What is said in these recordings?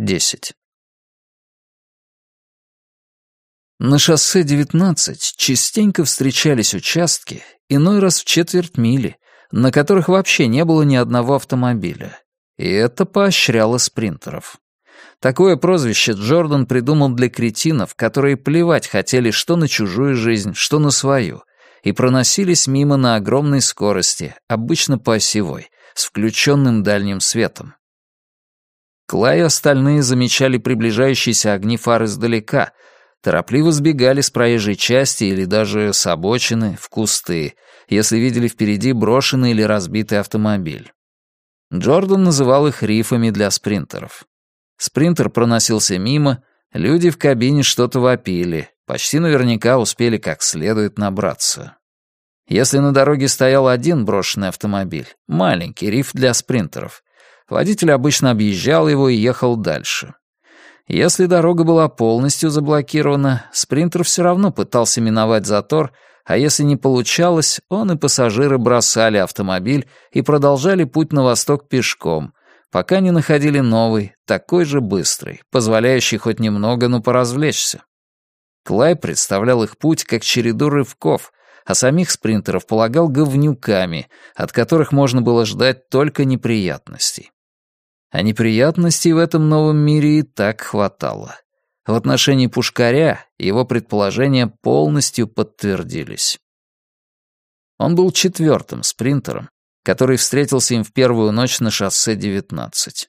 10. На шоссе 19 частенько встречались участки, иной раз в четверть мили, на которых вообще не было ни одного автомобиля. И это поощряло спринтеров. Такое прозвище Джордан придумал для кретинов, которые плевать хотели что на чужую жизнь, что на свою, и проносились мимо на огромной скорости, обычно по осевой, с включенным дальним светом. Клай и остальные замечали приближающиеся огни фар издалека, торопливо сбегали с проезжей части или даже с обочины в кусты, если видели впереди брошенный или разбитый автомобиль. Джордан называл их рифами для спринтеров. Спринтер проносился мимо, люди в кабине что-то вопили, почти наверняка успели как следует набраться. Если на дороге стоял один брошенный автомобиль, маленький риф для спринтеров, Водитель обычно объезжал его и ехал дальше. Если дорога была полностью заблокирована, спринтер все равно пытался миновать затор, а если не получалось, он и пассажиры бросали автомобиль и продолжали путь на восток пешком, пока не находили новый, такой же быстрый, позволяющий хоть немного, но поразвлечься. Клай представлял их путь как череду рывков, а самих спринтеров полагал говнюками, от которых можно было ждать только неприятностей. А неприятностей в этом новом мире и так хватало. В отношении Пушкаря его предположения полностью подтвердились. Он был четвертым спринтером, который встретился им в первую ночь на шоссе 19.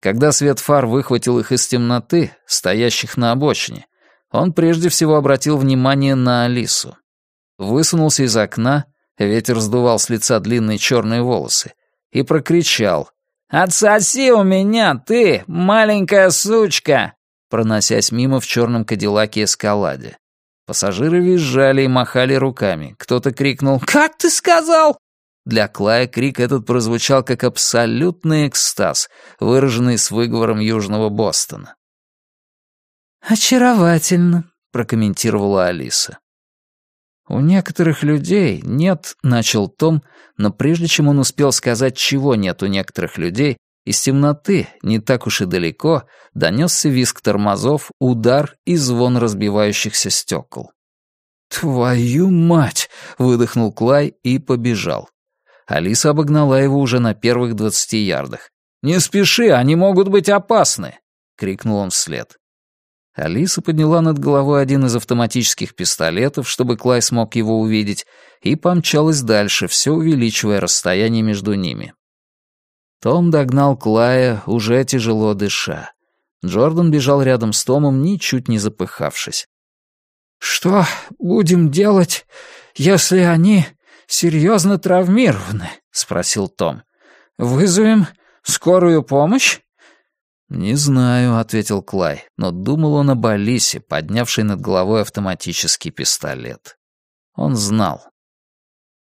Когда свет фар выхватил их из темноты, стоящих на обочине, он прежде всего обратил внимание на Алису. Высунулся из окна, ветер сдувал с лица длинные черные волосы, и прокричал «Отсоси у меня, ты, маленькая сучка!» проносясь мимо в черном кадиллаке эскаладе. Пассажиры визжали и махали руками. Кто-то крикнул «Как ты сказал?» Для Клая крик этот прозвучал как абсолютный экстаз, выраженный с выговором Южного Бостона. «Очаровательно», — прокомментировала Алиса. «У некоторых людей нет», — начал Том, но прежде чем он успел сказать, чего нет у некоторых людей, из темноты, не так уж и далеко, донесся визг тормозов, удар и звон разбивающихся стекол. «Твою мать!» — выдохнул Клай и побежал. Алиса обогнала его уже на первых двадцати ярдах. «Не спеши, они могут быть опасны!» — крикнул он вслед. Алиса подняла над головой один из автоматических пистолетов, чтобы Клай смог его увидеть, и помчалась дальше, все увеличивая расстояние между ними. Том догнал Клая, уже тяжело дыша. Джордан бежал рядом с Томом, ничуть не запыхавшись. «Что будем делать, если они серьезно травмированы?» — спросил Том. «Вызовем скорую помощь?» «Не знаю», — ответил Клай, но думал он об Алисе, поднявшей над головой автоматический пистолет. Он знал.